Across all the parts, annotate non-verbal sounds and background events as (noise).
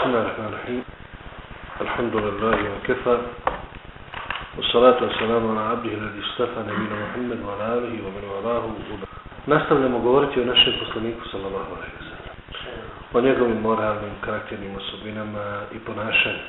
بسم الله الرحمن الرحيم الحمد لله وكفى والصلاة والسلام على عبده الذي استفى نبينا محمد وعلى آله ومن والاه Nastavljamo govoriti o našem poslaniku sallallahu alejhi ve sellem. O njegovim moralnim karakternim osobinama i ponašanju.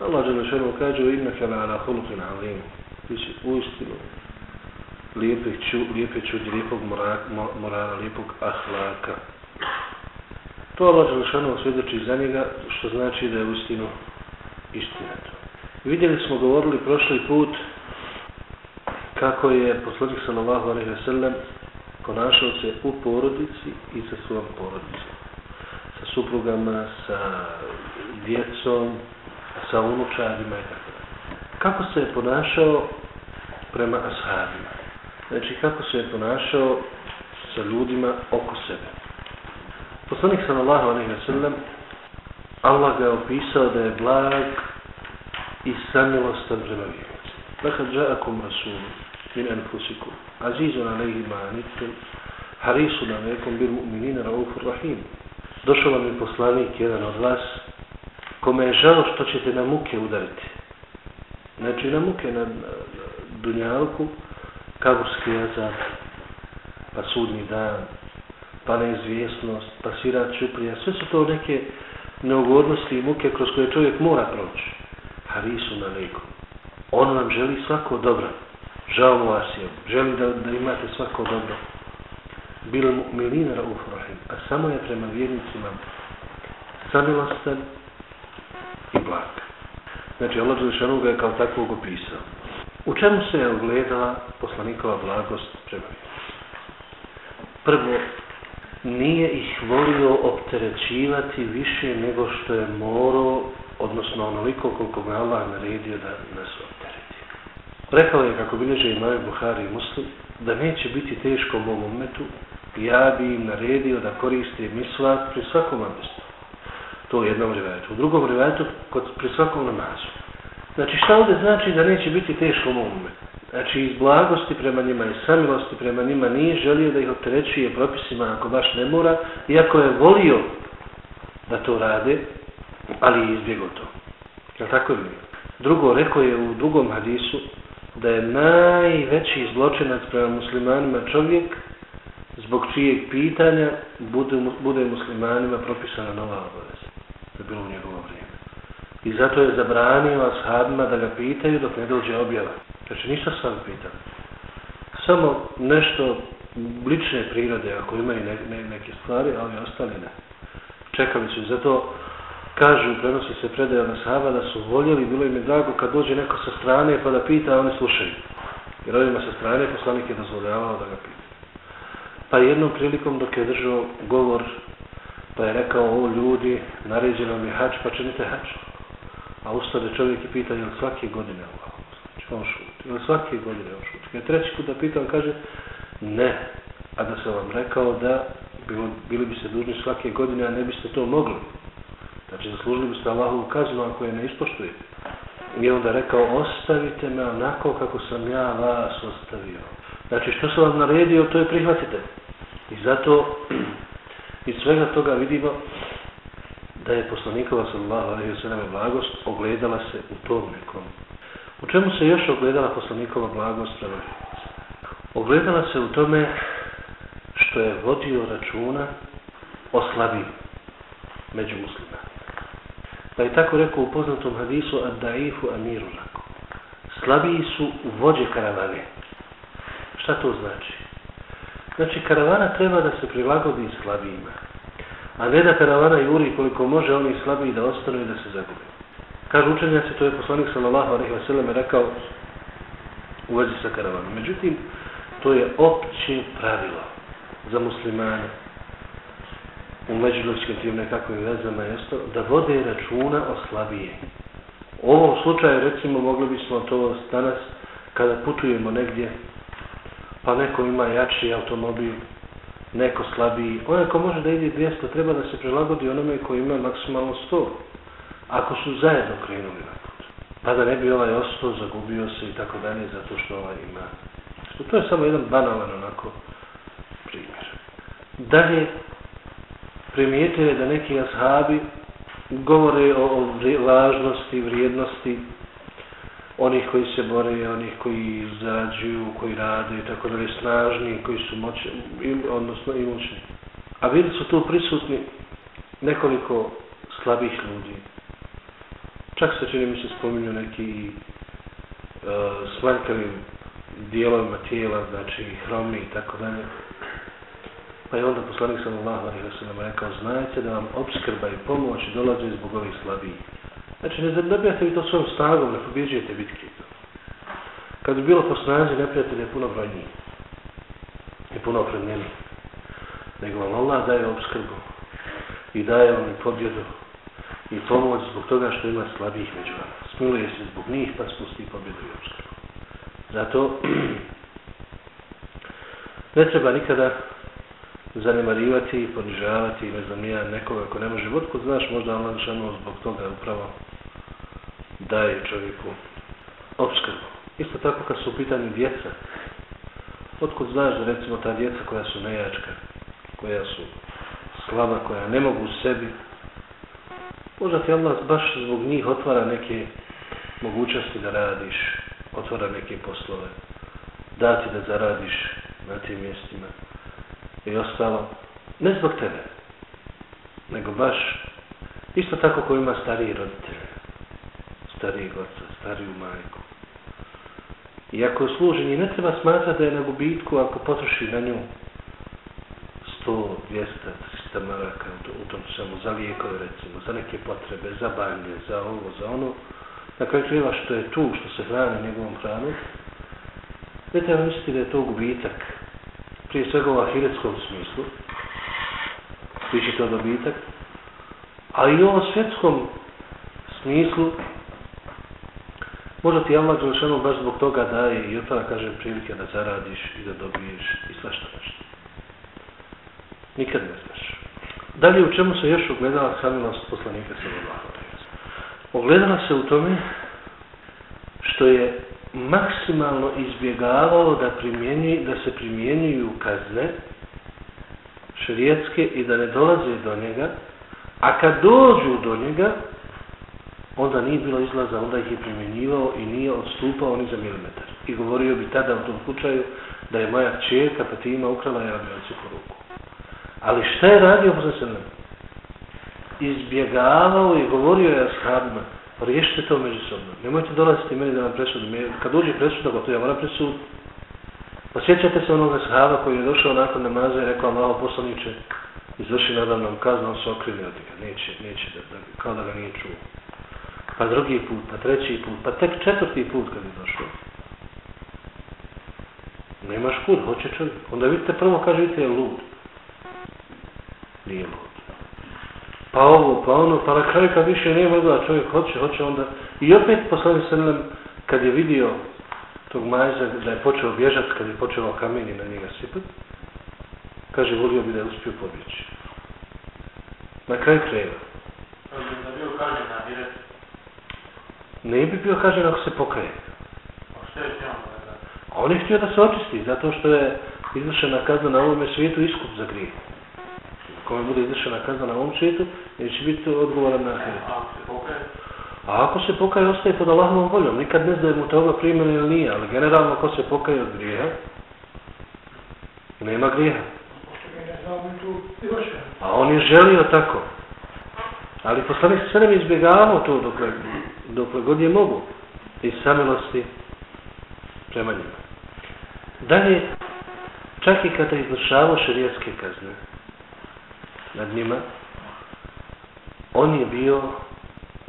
Allah dželle šanu kaže: "Innaka la ala khuluqin azim." Ti si uistinu lijepe ču, lijepe čudi, lijepog morala, lijepog ahlaka. To Allah Želešanu svjedoči za njega, što znači da je uistinu istina to. Vidjeli smo, govorili prošli put, kako je poslanik sallallahu alaihi ve sellem ponašao se u porodici i sa svojom porodicom. Sa suprugama, sa djecom, sa unučarima i tako. Kako se je ponašao prema ashabima? Znači, kako se je ponašao sa ljudima oko sebe? Poslanik sallallahu alejhi ve sellem Allah ga je opisao da je blag i samilostan prema vjernici. Lekad ja'akum rasul min anfusikum azizun alejhi ma anittum harisun alejkum bil mu'minina raufur rahim. Došao vam je poslanik jedan od vas kome je žao što ćete na muke udariti. Znači na muke na, na, na dunjalku kaburski jazak pa sudni dan pa neizvjesnost, pa svirat čuprija, sve su to neke neugodnosti i muke kroz koje čovjek mora proći. Harisu na leku. On vam želi svako dobro. Žao mu vas je. Želi da, da imate svako dobro. Bilo mu milinara u Frahim. A samo je prema vjernicima samilostan i blag. Znači, Allah Želešanu ga je kao takvog opisao. U čemu se je ogledala poslanikova blagost prema vjernicima? Prvo, nije ih volio opterećivati više nego što je morao, odnosno onoliko koliko ga Allah naredio da nas optereti. Rekao je, kako bilježe imaju Buhari i Muslim, da neće biti teško u ovom ja bi im naredio da koriste misvat pri svakom abestu. To u jednom rivajetu. U drugom rivajetu, kod, pri svakom namazu. Znači, šta ovdje znači da neće biti teško u ovom? Znači iz blagosti prema njima i samilosti prema njima nije želio da ih opterećuje propisima ako baš ne mora, iako je volio da to rade, ali je izbjegao to. Je tako je Drugo, rekao je u drugom hadisu da je najveći zločinac prema muslimanima čovjek zbog čijeg pitanja bude, bude muslimanima propisana nova obaveza. To je bilo u njegovo vrijeme. I zato je zabranio ashabima da ga pitaju dok ne dođe objava. Znači ništa sam pitan. Samo nešto lične prirode, ako imaju ne, ne, neke stvari, ali ostali ne. Čekali su. Zato kažu, prenosi se predaja na sahaba, da su voljeli, bilo im je drago kad dođe neko sa strane pa da pita, a oni slušaju. Jer ovima sa strane poslanik je dozvoljavao da ga pita. Pa jednom prilikom dok je držao govor, pa je rekao, o ljudi, naređeno mi hač, pa činite hač. A ustade čovjek i pita, je li svake godine ovo? Znači, on šuti. Ili svake godine on šuti. Kad treći put da on kaže, ne. A da sam vam rekao da bilo, bili bi se dužni svake godine, a ne biste to mogli. Znači, zaslužili biste Allahovu kaznu ako je ne ispoštujete. I onda rekao, ostavite me onako kako sam ja vas ostavio. Znači, što sam vam naredio, to je prihvatite. I zato, (clears throat) iz svega toga vidimo da je poslanikova sallallahu alaihi wa sallam blagost ogledala se u tom nekom U čemu se još ogledala poslanikova blagost Ogledala se u tome što je vodio računa o slabim među muslima. Pa je tako rekao u poznatom hadisu ad daifu amiru lako. Slabiji su vođe karavane. Šta to znači? Znači karavana treba da se prilagodi slabijima. A ne da karavana juri koliko može oni slabiji da ostanu i da se zagube. Kažu učenjaci, to je poslanik sallallahu alaihi wasallam rekao u vezi sa karavanom. Međutim, to je opće pravilo za muslimane u međuljivskim tim nekakvim vezama jesto, da vode računa o slabije. U ovom slučaju, recimo, mogli bismo to danas, kada putujemo negdje, pa neko ima jači automobil, neko slabiji, onaj ko može da ide 200, treba da se prilagodi onome koji ima maksimalno 100 ako su zajedno krenuli na put. Pa da ne bi ovaj ostao, zagubio se i tako dalje, zato što ovaj ima. To je samo jedan banalan onako primjer. Dalje, primijetili da neki ashabi govore o, o važnosti, vrijednosti onih koji se bore, onih koji zarađuju, koji rade i tako dalje, snažni, koji su moćni, odnosno imućni. A vidi su tu prisutni nekoliko slabih ljudi. Čak se čini mi se spominju neki e, uh, manjkavim dijelovima tijela, znači hromi i tako dalje. Pa je onda poslanik sam Allah ali se nam rekao, znajte da vam obskrba i pomoć dolaze zbog ovih slabih. Znači, ne zabijate vi to svojom snagom, ne pobjeđujete bitke. Kad bi bilo po snazi, neprijatelj je puno brojniji. I puno opremljeniji. Nego vam Allah daje obskrbu. I daje vam i pobjedu. I pomoć zbog toga što ima slabijih među vama. Smiluje se zbog njih, pa spusti pobjedu i obskrbu. Zato, (clears throat) ne treba nikada zanemarivati i ponižavati i ne znam ja nekoga ko ne može vodku, znaš možda Allah šano zbog toga upravo daje čovjeku obskrbu. Isto tako kad su u pitanju djeca, otkud znaš da recimo ta djeca koja su nejačka, koja su slaba, koja ne mogu u sebi, možda ti Allah baš zbog njih otvara neke mogućnosti da radiš, otvara neke poslove, da ti da zaradiš na tim mjestima i ostalo, ne zbog tebe, nego baš isto tako ko ima stariji roditelj, starijeg oca, stariju majku. I ako služi, ne treba smatrati da je na gubitku ako potroši na nju 100, 200, 300 maraka u tom samo za lijekove recimo, za neke potrebe, za banje, za ovo, za ono. Na kraju kriva što je tu, što se hrani njegovom hranom, ne treba misliti da je to gubitak. Prije svega u ahiretskom smislu, biće to dobitak, a i u ovom svjetskom smislu, Možda ti Allah Đelšanu baš zbog toga daje i otvara, kažem, prilike da zaradiš i da dobiješ i svašta nešto. Nikad ne znaš. Dalje, u čemu se još ogledala samilost poslanika sallallahu Ogledala se u tome što je maksimalno izbjegavao da, primjeni, da se primjenjuju kazne šerijetske i da ne dolaze do njega, a kad dođu do njega, onda nije bilo izlaza, onda ih je primjenjivao i nije odstupao ni za milimetar. I govorio bi tada u tom slučaju da je moja čerka Fatima ukrala ja bi odsjeku ruku. Ali šta je radio posle se Izbjegavao i govorio je ashabima, riješite to međusobno. Nemojte dolaziti meni da vam presudu. Kad uđe presuda, pa to ja moram presud. Osjećate se onoga sahaba koji je došao nakon namaza i rekao malo poslaniče, izvrši nadavnom kaznu, on se okrivio od njega. Neće, neće, da, da, kao da ga nije čuo pa drugi put, pa treći put, pa tek četvrti put kad je došao. Nemaš kud, hoće čovjek. Onda vidite prvo, kaže, vidite, je lud. Nije lud. Pa ovo, pa ono, pa na kraju kad više nema da čovjek hoće, hoće onda. I opet poslani srlem, kad je vidio tog majza da je počeo bježati, kad je počeo kamenje na njega sipati, kaže, volio bi da je uspio pobjeći. Na kraju kreva. Kaže, da bio kažen na direkt ne bi bio kažen ako se pokaje. A on je htio da se očisti, zato što je izvršena kazna na ovom svijetu iskup za grije. Kome bude izvršena kazna na ovom svijetu, neće biti odgovoran na ahiretu. A ako se pokaje, ostaje pod Allahovom voljom. Nikad ne zna mu toga primjeni ili nije, ali generalno ako se pokaje od grijeha, nema grijeha. A on je želio tako. Ali poslanik sve nam izbjegavao to dok dok god je mogu iz samilosti prema njima. Dalje, čak i kada izvršavao šarijetske kazne nad njima, on je bio,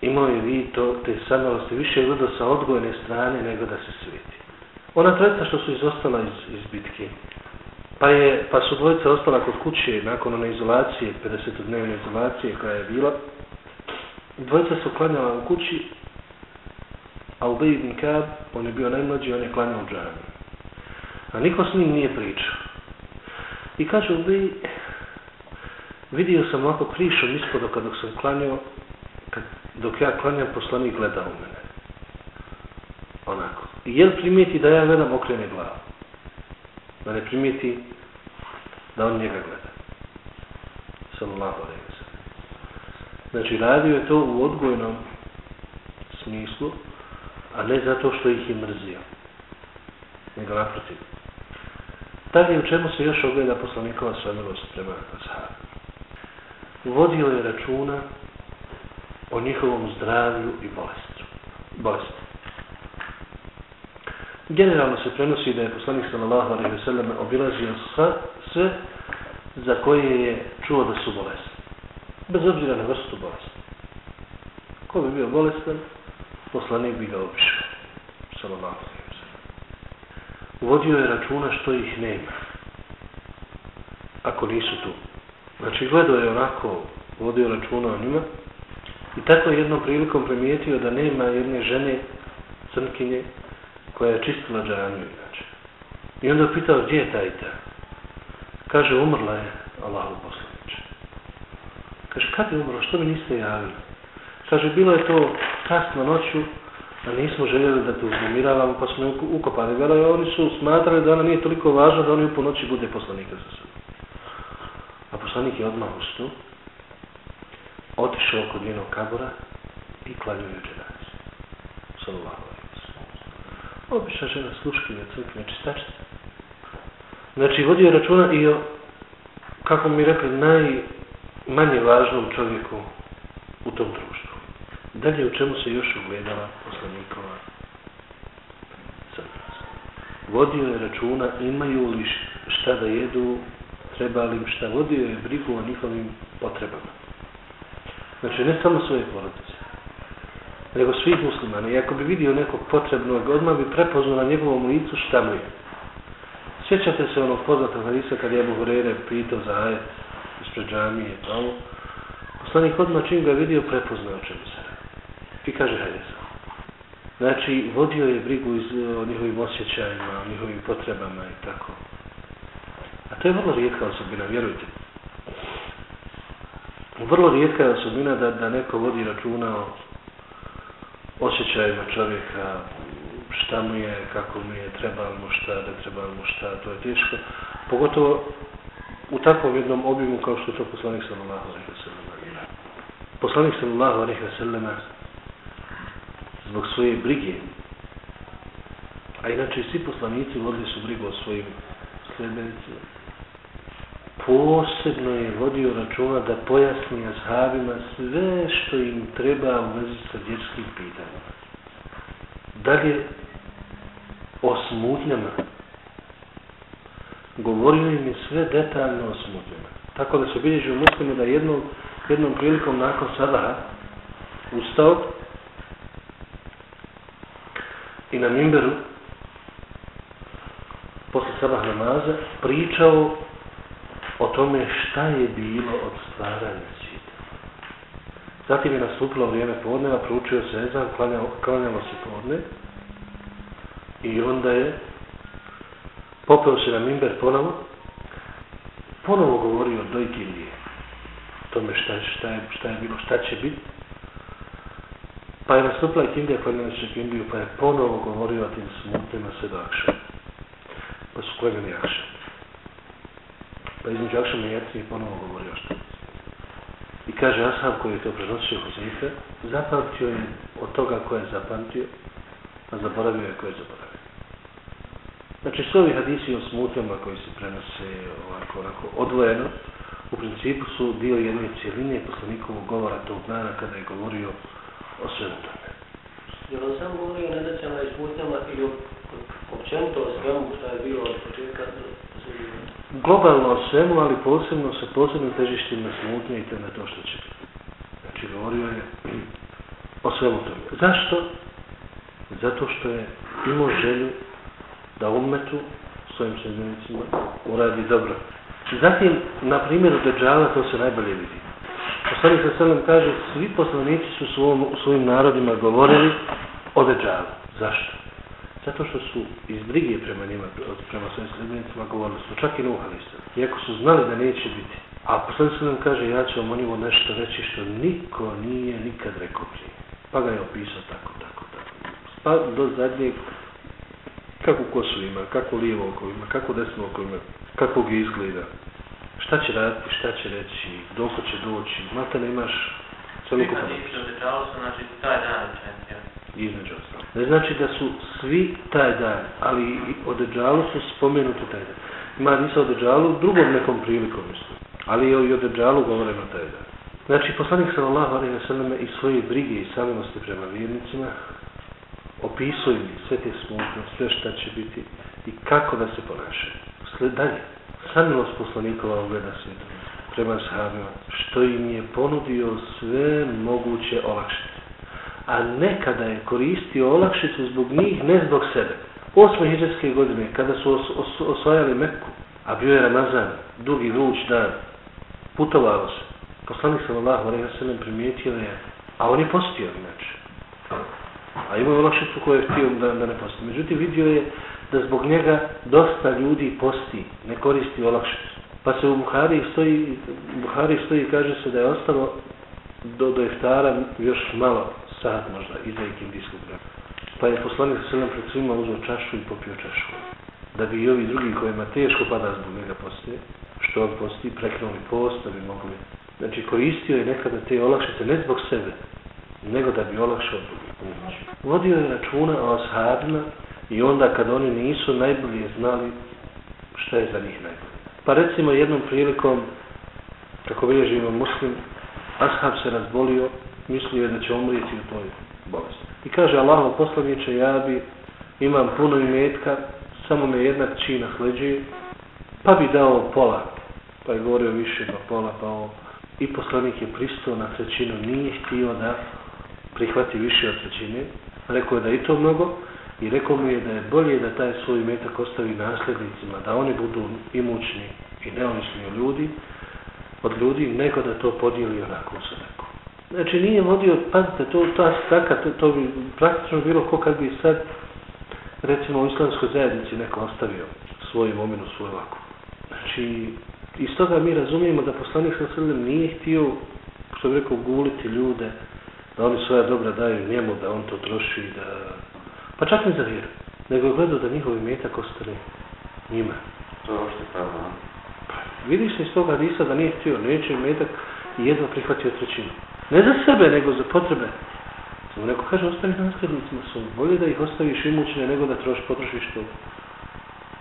imao je vid to, te sanalosti, više je gledao sa odgojne strane nego da se sveti. Ona trojica što su izostala iz, iz bitke, pa, je, pa su dvojica ostala kod kuće nakon one izolacije, 50-dnevne izolacije koja je bila, dvojica su klanjala u kući, a Ubej ibn Kab, on je bio najmlađi, on je klanjao u džami. A niko s njim nije pričao. I kaže Ubej, vidio sam ovako krišom ispodo kad dok sam klanio, kad, dok ja klanjam, poslanik gleda u mene. Onako. I jel primijeti da ja gledam okrene glavu? Da ne primijeti da on njega gleda. sallallahu alaihi wa sallam. Znači, radio je to u odgojnom smislu, a ne zato što ih je mrzio. Nego naprotiv. je u čemu se još ogleda poslanikova svemilost prema ashabu? Vodio je računa o njihovom zdravlju i bolesti. bolesti. Generalno se prenosi da je poslanik sallallahu alejhi ve sellem obilazio sva, sve za koje je čuo da su bolesti. Bez obzira na vrstu bolesti. Ko bi bio bolestan, poslanik bi ga obišao. Sallallahu alejhi ve sellem. Vodio je računa što ih nema. Ako nisu tu. Znači gledao je onako, vodio računa o njima i tako je jednom prilikom primijetio da nema jedne žene crnkinje koja je čistila džanju inače. I onda je pitao gdje je taj ta? Kaže, umrla je Allahu poslaniče. Kaže, kad je umrla? Što mi niste javili? Kaže, bilo je to kasno noću, a nismo željeli da te uznemiravamo, pa smo ukopali. Vela, oni su smatrali da ona nije toliko važna da oni u ponoći bude poslanika za sebe. Poslanik je odmah ustao, otišao kod njenog kabora i klanio je dženaz. Sallallahu Obična žena sluškinja, crkve, čistačica. Znači, vodio računa i o, kako mi rekli, najmanje važnom čovjeku u tom društvu. Dalje, u čemu se još ugledala poslanikova crkva. Vodio je računa, imaju li šta da jedu, treba li im šta. Vodio je brigu o njihovim potrebama. Znači, ne samo svoje porodice nego svih muslimana. I ako bi vidio nekog potrebnog, odmah bi prepoznao na njegovom licu šta mu je. Sjećate se onog poznatog hadisa kad je Abu Hurere pitao za ajet ispred džamije pa i tamo. Poslanik odmah čim ga vidio prepoznao čemu se. I kaže hadisa. Znači, vodio je brigu iz, o njihovim osjećajima, o njihovim potrebama i tako. To je vrlo rijetka osobina, vjerujte. Vrlo rijetka je osobina da, da neko vodi računa o osjećajima čovjeka, šta mu je, kako mu je, treba mu šta, da treba mu šta, to je teško. Pogotovo u takvom jednom obimu kao što je to poslanik sallallahu alaihi wa sallam. Poslanik sallallahu alaihi wa sallam zbog svoje brige, a inače svi poslanici vodili su brigu o svojim sljedbenicima, posebno je vodio računa da pojasni azhabima sve što im treba u vezi sa dječskim pitanjima. Dalje, o smutnjama. Govorio im je sve detaljno o smutnjama. Tako da se bilježi u muslimu da jednom, jednom prilikom nakon sabaha ustao i na mimberu posle sabah namaza pričao o tome šta je bilo od stvaranja svijeta. Zatim je nastupilo vrijeme podneva, proučio se Ezan, klanjalo, klanjalo se podne i onda je popeo se na mimber ponovo, ponovo govorio o dojkilije, tome šta, šta, je, šta je bilo, šta će biti. Pa je nastupila i kindija klanjala se kindiju, pa je ponovo govorio o tim smutima sve do akša. Pa su klanjali akša. Pa između Akšama i Jacije ponovo govori o što. I kaže Ashab koji je to prenosio Hosefe, zapamtio je od toga koje je zapamtio, a zaboravio je koje je zaboravio. Znači, svi ovi hadisi o smutama koji se prenose ovako, ovako odvojeno, u principu su dio jedne cijeline poslanikovog govora tog dana kada je govorio o svemu tome. Jer on sam govorio o nedaćama i smutama ili općenito o svemu što je bilo od početka do globalno o svemu, ali posebno sa posebnim težištim na smutnje i na to što će biti. Znači, govorio je o svemu tome. Zašto? Zato što je imao želju da umetu svojim sredbenicima uradi dobro. Zatim, na primjeru Deđala, to se najbolje vidi. Poslanik sa selem kaže, svi poslanici su svom, svojim narodima govorili o Deđalu. Zašto? Zato što su iz brige prema njima, prema svojim sredbenicima govorili su, čak i nuhali se. Iako su znali da neće biti. A posljedno se nam kaže, ja ću vam o njemu nešto reći što niko nije nikad rekao prije. Pa ga je opisao tako, tako, tako. Pa do zadnjeg, kako kosu ima, kako lijevo oko ima, kako desno oko ima, kako ga izgleda, šta će raditi, šta će reći, dok će doći, mata ne imaš celokupan Svi opis. kad održavali su, znači, taj dan. Između ostalo. Ne znači da su svi taj dan, ali i o Deđalu su spomenuti taj dan. Ima nisa o Deđalu drugom nekom prilikom, mislim. Ali i o Deđalu govoreno taj dan. Znači, poslanik sallallahu alaihi wa sallam i svoje brige i samilosti prema vjernicima opisuje mi sve te smutne, sve šta će biti i kako da se ponašaju. Sled dalje, samilost poslanikova ogleda svijetu prema sahabima, što im je ponudio sve moguće olakšenje. A nekada je koristio olakšicu zbog njih, ne zbog sebe. Osme hiđarske godine, kada su os, os, osvajali Meku, a bio je Ramazan, dugi vruć dan, putovalo se. Poslanik sallallahu alejhi ve sellem primijetio je, a on je postio inače. A imao je olakšicu koju je htio da, da ne posti. Međutim, vidio je da zbog njega dosta ljudi posti, ne koristi olakšicu. Pa se u Buhari stoji, Buhari stoji i kaže se da je ostalo do, do iftara još malo sat možda iza ikindijskog vremena. Pa je poslanik sa selem pred svima uzeo čašu i popio čašu. Da bi i ovi drugi kojima teško pada zbog njega postije, što on posti, preknuli post, da bi mogli. Znači koristio je nekada te olakšice ne zbog sebe, nego da bi olakšao drugim. Vodio je računa o ashabima i onda kad oni nisu najbolje znali šta je za njih najbolje. Pa recimo jednom prilikom, kako bilježimo muslim, ashab se razbolio, mislio je da će umrijeti u toj bolesti. I kaže Allahov poslaniče, ja bi imam puno imetka, samo me jedna čina nasleđuje, pa bi dao pola. Pa je govorio više do pola, pa ovo. I poslanik je pristao na trećinu, nije htio da prihvati više od trećine. Rekao je da i to mnogo i rekao mu je da je bolje da taj svoj metak ostavi nasljednicima, da oni budu imućni i neovisni ljudi, od ljudi, nego da to podijeli onako sa nekom. Znači nije vodio, pazite, to, ta staka, to, to bi praktično bilo ko kad bi sad, recimo u islamskoj zajednici neko ostavio svoju imovinu, svoju laku. Znači, iz toga mi razumijemo da poslanik sa sredem nije htio, što bi rekao, guliti ljude, da oni svoja dobra daju njemu, da on to troši, da... Pa čak ne za vjeru. Nego je gledao da njihovi metak ostane njima. To je ošte pravo? Pa, vidi se iz toga hadisa da nije htio, neće metak i jedva prihvatio trećinu. Ne za sebe, nego za potrebe. Samo neko kaže, ostavi nasljednicima su. Bolje da ih ostaviš imućne nego da troš, potrošiš to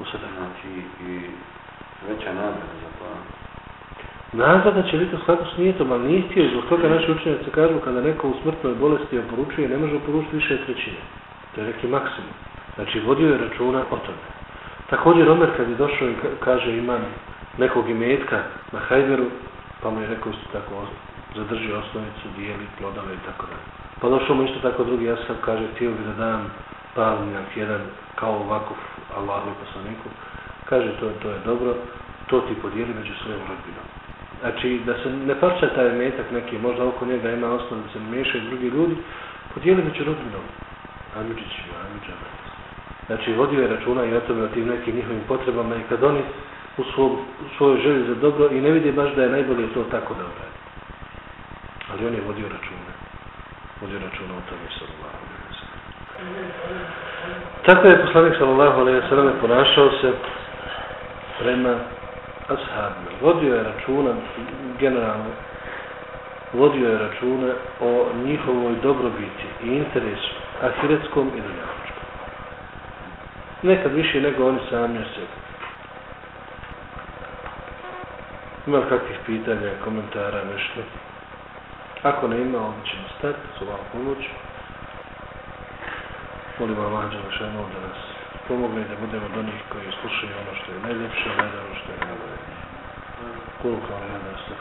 u sada. Znači i veća nagrada za to. Nagrada će biti u skladu s nijetom, ali nije htio. Zbog toga naši učenjaci kažu kada neko u smrtnoj bolesti oporučuje, ne može oporučiti više trećine. To je neki maksimum. Znači, vodio je računa o tome. Također, Omer kad je došao i kaže imam nekog imetka na Hajberu, pa mu je rekao isto tako, zadrži osnovicu, dijeli plodove i tako dalje. Pa došlo mu isto tako drugi jasab, kaže, htio bi da dam palnjak jedan kao ovakov Allahu i poslaniku. Kaže, to, to je dobro, to ti podijeli među svojom rodbinom. Znači, da se ne parča taj metak neki, možda oko njega ima osnovice, ne miješaju drugi ljudi, podijeli među rodbinom. Amidžićima, amidžama. Znači, vodio je računa i o tome, o tim nekim njihovim potrebama i kad oni u, svom, u svojoj želji za dobro i ne vidi baš da je najbolje to tako da uradi. Ali on je vodio računa. Vodio računa o tome, sallallahu alaihi wa sallam. Tako je poslanik sallallahu alaihi wa sallam ponašao se prema ashabima. Vodio je računa, generalno, vodio je računa o njihovoj dobrobiti i interesu, ahiretskom i dunjavučkom. Nekad više nego oni sami o sebi. Ima kakvih pitanja, komentara, nešto? Ako ne ima, onda ćemo stati, s ovom pomoć. Molim Allah Đelešanu da nas pomogne da budemo do njih koji slušaju ono što je najljepše, ne ono što je najbolje. Koliko je ono da se